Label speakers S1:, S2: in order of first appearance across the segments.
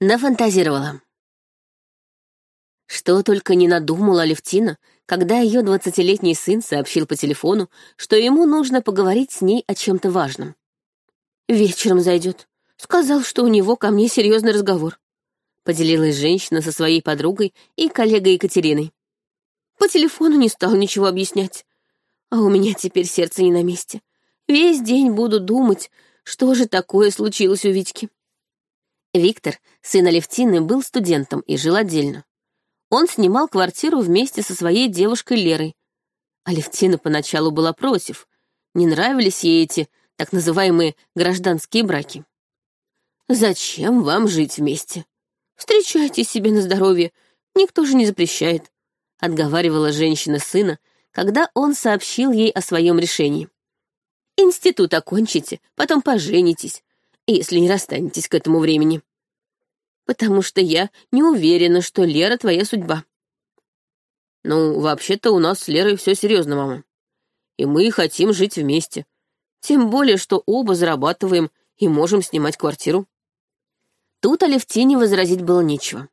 S1: Нафантазировала. Что только не надумала Левтина, когда ее двадцатилетний сын сообщил по телефону, что ему нужно поговорить с ней о чем-то важном. «Вечером зайдет. Сказал, что у него ко мне серьезный разговор», — поделилась женщина со своей подругой и коллегой Екатериной. «По телефону не стал ничего объяснять. А у меня теперь сердце не на месте. Весь день буду думать, что же такое случилось у Витьки». Виктор, сын Алевтины, был студентом и жил отдельно. Он снимал квартиру вместе со своей девушкой Лерой. Алевтина поначалу была против. Не нравились ей эти так называемые гражданские браки. «Зачем вам жить вместе? Встречайте себе на здоровье, никто же не запрещает», — отговаривала женщина сына, когда он сообщил ей о своем решении. «Институт окончите, потом поженитесь, если не расстанетесь к этому времени. Потому что я не уверена, что Лера твоя судьба. Ну, вообще-то у нас с Лерой все серьезно, мама. И мы хотим жить вместе. Тем более, что оба зарабатываем и можем снимать квартиру. Тут Алевтине возразить было нечего.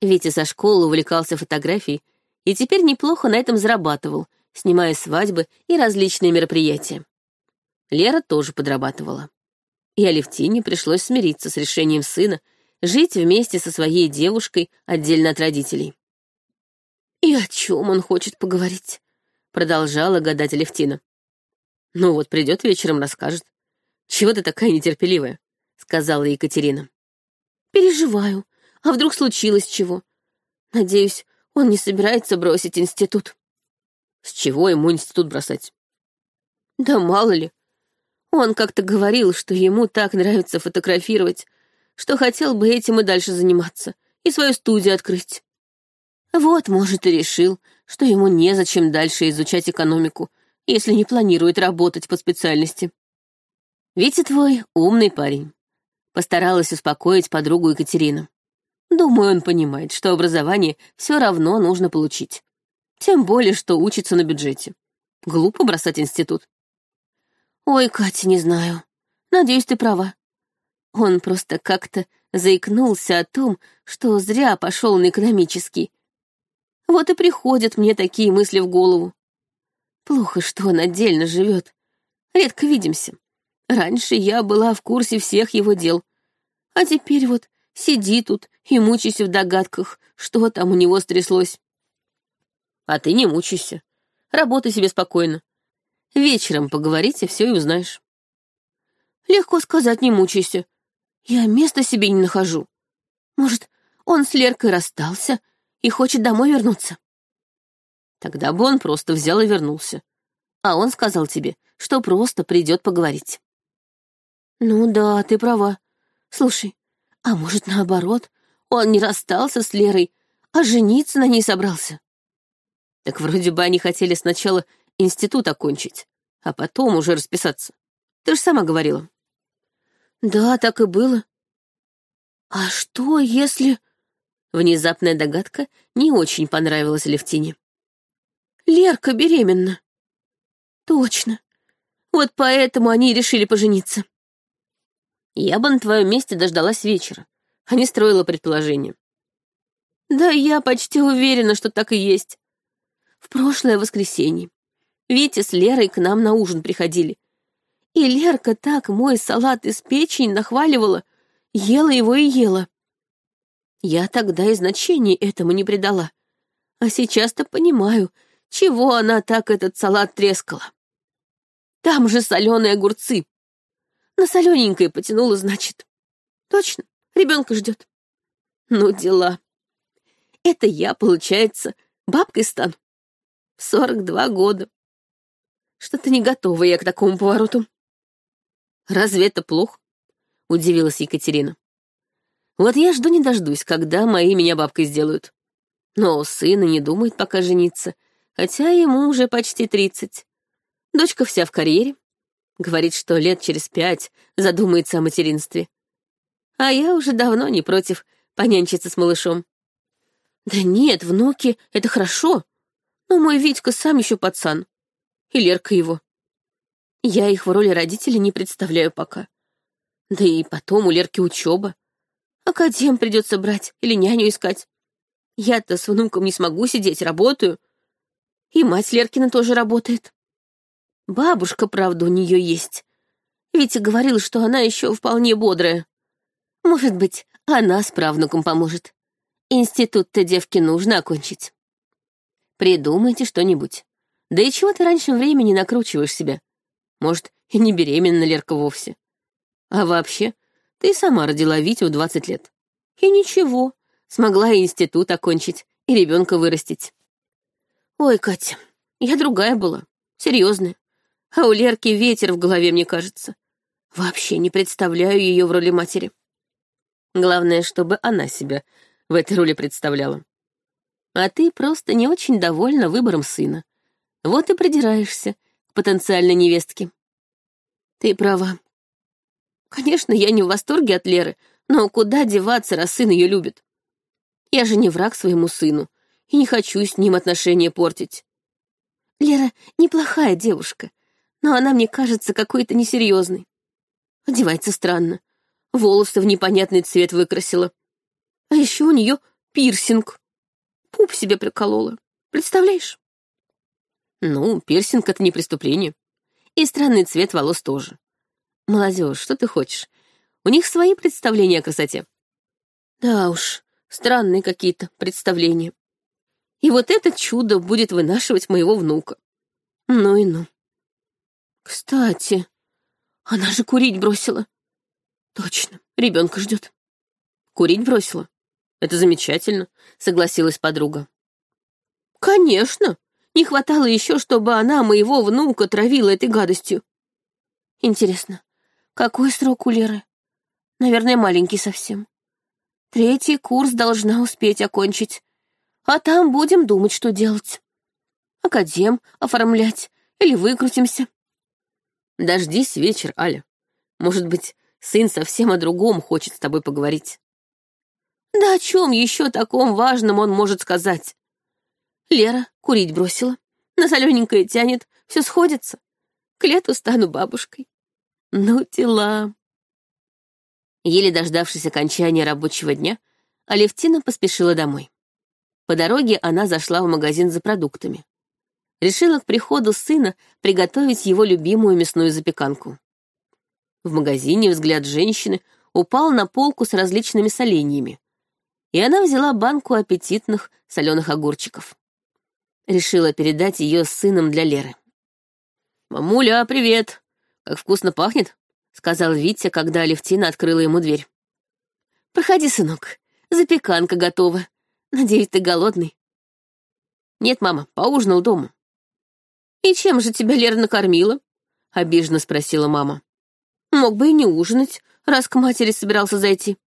S1: Витя со школы увлекался фотографией и теперь неплохо на этом зарабатывал, снимая свадьбы и различные мероприятия. Лера тоже подрабатывала и Алевтине пришлось смириться с решением сына жить вместе со своей девушкой отдельно от родителей. «И о чем он хочет поговорить?» — продолжала гадать Алевтина. «Ну вот, придет вечером, расскажет. Чего ты такая нетерпеливая?» — сказала Екатерина. «Переживаю. А вдруг случилось чего? Надеюсь, он не собирается бросить институт». «С чего ему институт бросать?» «Да мало ли. Он как-то говорил, что ему так нравится фотографировать, что хотел бы этим и дальше заниматься, и свою студию открыть. Вот, может, и решил, что ему незачем дальше изучать экономику, если не планирует работать по специальности. Витя твой умный парень. Постаралась успокоить подругу Екатерина. Думаю, он понимает, что образование все равно нужно получить. Тем более, что учится на бюджете. Глупо бросать институт. «Ой, Катя, не знаю. Надеюсь, ты права. Он просто как-то заикнулся о том, что зря пошел на экономический. Вот и приходят мне такие мысли в голову. Плохо, что он отдельно живет. Редко видимся. Раньше я была в курсе всех его дел. А теперь вот сиди тут и мучайся в догадках, что там у него стряслось. А ты не мучайся. Работай себе спокойно. Вечером поговорите, все и узнаешь. Легко сказать, не мучайся. Я места себе не нахожу. Может, он с Леркой расстался и хочет домой вернуться? Тогда бы он просто взял и вернулся. А он сказал тебе, что просто придет поговорить. Ну да, ты права. Слушай, а может, наоборот, он не расстался с Лерой, а жениться на ней собрался? Так вроде бы они хотели сначала институт окончить, а потом уже расписаться. Ты же сама говорила. Да, так и было. А что, если... Внезапная догадка не очень понравилась Левтине. Лерка беременна. Точно. Вот поэтому они и решили пожениться. Я бы на твоем месте дождалась вечера, а не строила предположение. Да я почти уверена, что так и есть. В прошлое воскресенье Витя с Лерой к нам на ужин приходили. И Лерка так мой салат из печени нахваливала, ела его и ела. Я тогда и значения этому не придала. А сейчас-то понимаю, чего она так этот салат трескала. Там же соленые огурцы. На солененькое потянула, значит. Точно, ребенка ждет. Ну, дела. Это я, получается, бабкой стану. Сорок два года. Что-то не готова я к такому повороту. Разве это плохо? Удивилась Екатерина. Вот я жду не дождусь, когда мои меня бабкой сделают. Но сына не думает пока жениться, хотя ему уже почти тридцать. Дочка вся в карьере. Говорит, что лет через пять задумается о материнстве. А я уже давно не против понянчиться с малышом. Да нет, внуки — это хорошо. Но мой Витька сам еще пацан и Лерка его. Я их в роли родителей не представляю пока. Да и потом у Лерки учеба. Академ придется брать или няню искать. Я-то с внуком не смогу сидеть, работаю. И мать Леркина тоже работает. Бабушка, правда, у нее есть. Витя говорил, что она еще вполне бодрая. Может быть, она с правнуком поможет. Институт-то девке нужно окончить. Придумайте что-нибудь. Да и чего ты раньше времени накручиваешь себя? Может, и не беременна Лерка вовсе. А вообще, ты сама родила Витю в 20 лет. И ничего, смогла и институт окончить, и ребенка вырастить. Ой, Катя, я другая была, серьезная. А у Лерки ветер в голове, мне кажется. Вообще не представляю ее в роли матери. Главное, чтобы она себя в этой роли представляла. А ты просто не очень довольна выбором сына. Вот и придираешься потенциальной невестке. Ты права. Конечно, я не в восторге от Леры, но куда деваться, раз сын ее любит? Я же не враг своему сыну и не хочу с ним отношения портить. Лера неплохая девушка, но она мне кажется какой-то несерьезной. Одевается странно, волосы в непонятный цвет выкрасила. А еще у нее пирсинг. Пуп себе приколола. Представляешь? Ну, пирсинг — это не преступление. И странный цвет волос тоже. Молодежь, что ты хочешь? У них свои представления о красоте. Да уж, странные какие-то представления. И вот это чудо будет вынашивать моего внука. Ну и ну. Кстати, она же курить бросила. Точно, ребенка ждет. Курить бросила. Это замечательно, согласилась подруга. Конечно. Не хватало еще, чтобы она моего внука травила этой гадостью. Интересно, какой срок у Леры? Наверное, маленький совсем. Третий курс должна успеть окончить. А там будем думать, что делать. Академ оформлять или выкрутимся. Дождись вечер, Аля. Может быть, сын совсем о другом хочет с тобой поговорить. Да о чем еще таком важном он может сказать? Лера курить бросила, на солененькое тянет, все сходится. К лету стану бабушкой. Ну, дела. Еле дождавшись окончания рабочего дня, Алевтина поспешила домой. По дороге она зашла в магазин за продуктами. Решила к приходу сына приготовить его любимую мясную запеканку. В магазине взгляд женщины упал на полку с различными соленьями, и она взяла банку аппетитных соленых огурчиков. Решила передать ее сыном для Леры. «Мамуля, привет! Как вкусно пахнет!» — сказал Витя, когда Алевтина открыла ему дверь. «Проходи, сынок, запеканка готова. Надеюсь, ты голодный?» «Нет, мама, поужинал дома». «И чем же тебя Лера накормила?» — обиженно спросила мама. «Мог бы и не ужинать, раз к матери собирался зайти».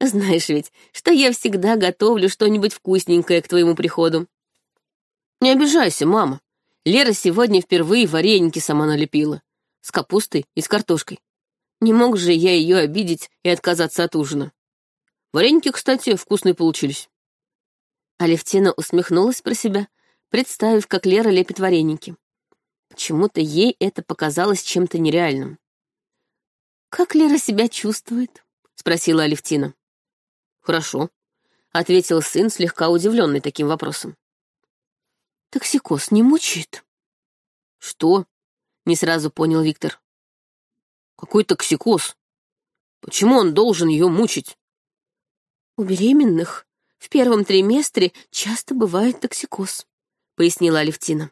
S1: Знаешь ведь, что я всегда готовлю что-нибудь вкусненькое к твоему приходу. Не обижайся, мама. Лера сегодня впервые вареники сама налепила. С капустой и с картошкой. Не мог же я ее обидеть и отказаться от ужина. Вареники, кстати, вкусные получились. Алевтина усмехнулась про себя, представив, как Лера лепит вареники. Почему-то ей это показалось чем-то нереальным. «Как Лера себя чувствует?» — спросила Алевтина. «Хорошо», — ответил сын, слегка удивленный таким вопросом. «Токсикоз не мучает?» «Что?» — не сразу понял Виктор. «Какой токсикоз? Почему он должен ее мучить?» «У беременных в первом триместре часто бывает токсикоз», — пояснила Алевтина.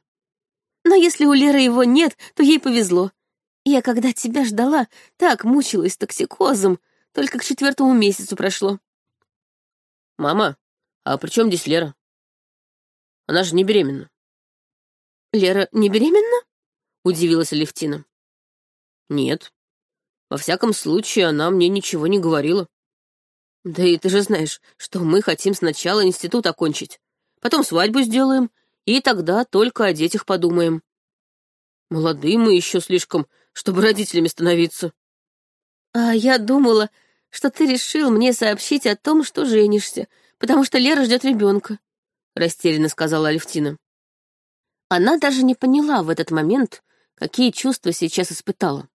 S1: «Но если у Леры его нет, то ей повезло. Я, когда тебя ждала, так мучилась токсикозом, только к четвертому месяцу прошло. «Мама, а при чем здесь Лера? Она же не беременна». «Лера не беременна?» — удивилась Алевтина. «Нет. Во всяком случае, она мне ничего не говорила. Да и ты же знаешь, что мы хотим сначала институт окончить, потом свадьбу сделаем, и тогда только о детях подумаем. Молодые мы еще слишком, чтобы родителями становиться». «А я думала, что ты решил мне сообщить о том, что женишься, потому что Лера ждет ребенка», — растерянно сказала Алевтина. Она даже не поняла в этот момент, какие чувства сейчас испытала.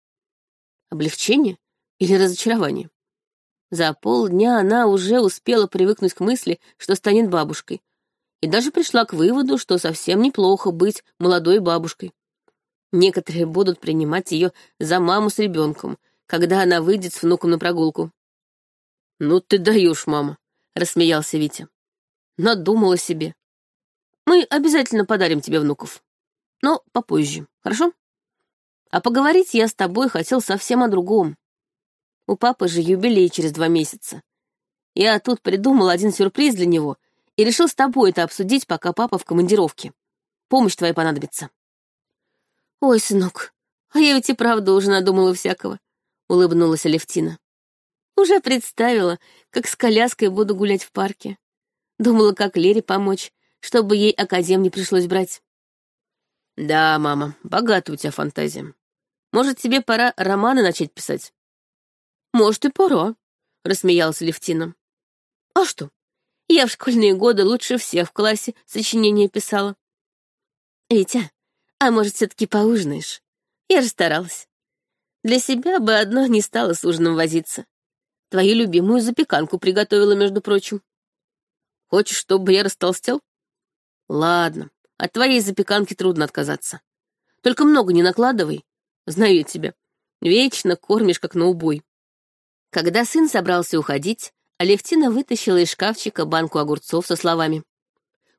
S1: Облегчение или разочарование? За полдня она уже успела привыкнуть к мысли, что станет бабушкой, и даже пришла к выводу, что совсем неплохо быть молодой бабушкой. Некоторые будут принимать ее за маму с ребенком, когда она выйдет с внуком на прогулку. «Ну ты даешь, мама», — рассмеялся Витя. Надумала себе. «Мы обязательно подарим тебе внуков. Но попозже, хорошо? А поговорить я с тобой хотел совсем о другом. У папы же юбилей через два месяца. Я тут придумал один сюрприз для него и решил с тобой это обсудить, пока папа в командировке. Помощь твоя понадобится». «Ой, сынок, а я ведь и правда уже надумала всякого», — улыбнулась Алевтина. «Уже представила, как с коляской буду гулять в парке. Думала, как Лере помочь, чтобы ей академ не пришлось брать». «Да, мама, богатая у тебя фантазия. Может, тебе пора романы начать писать?» «Может, и пора», — рассмеялась Левтина. «А что? Я в школьные годы лучше всех в классе сочинения писала». «Витя, а может, все-таки поужинаешь? Я же старалась. Для себя бы одно не стало с ужином возиться. Твою любимую запеканку приготовила, между прочим. Хочешь, чтобы я растолстел? Ладно, от твоей запеканки трудно отказаться. Только много не накладывай. Знаю я тебя. Вечно кормишь, как на убой. Когда сын собрался уходить, Алевтина вытащила из шкафчика банку огурцов со словами.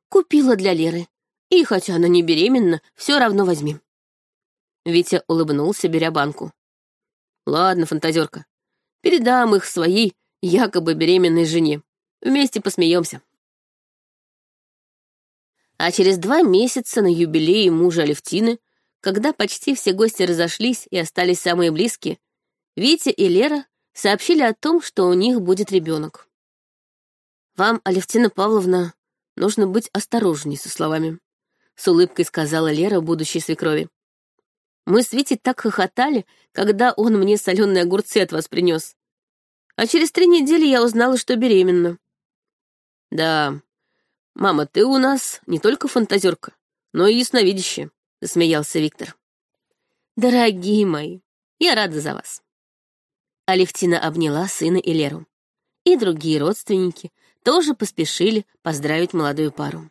S1: «Купила для Леры. И хотя она не беременна, все равно возьми. Витя улыбнулся, беря банку. Ладно, фантазерка, передам их своей якобы беременной жене. Вместе посмеемся. А через два месяца на юбилее мужа Алевтины, когда почти все гости разошлись и остались самые близкие, Витя и Лера сообщили о том, что у них будет ребенок. «Вам, Алевтина Павловна, нужно быть осторожней со словами», с улыбкой сказала Лера будущей свекрови. Мы с Витей так хохотали, когда он мне соленые огурцы от вас принес. А через три недели я узнала, что беременна. Да, мама, ты у нас не только фантазерка, но и ясновидящая, засмеялся Виктор. Дорогие мои, я рада за вас. Алевтина обняла сына и Леру. И другие родственники тоже поспешили поздравить молодую пару.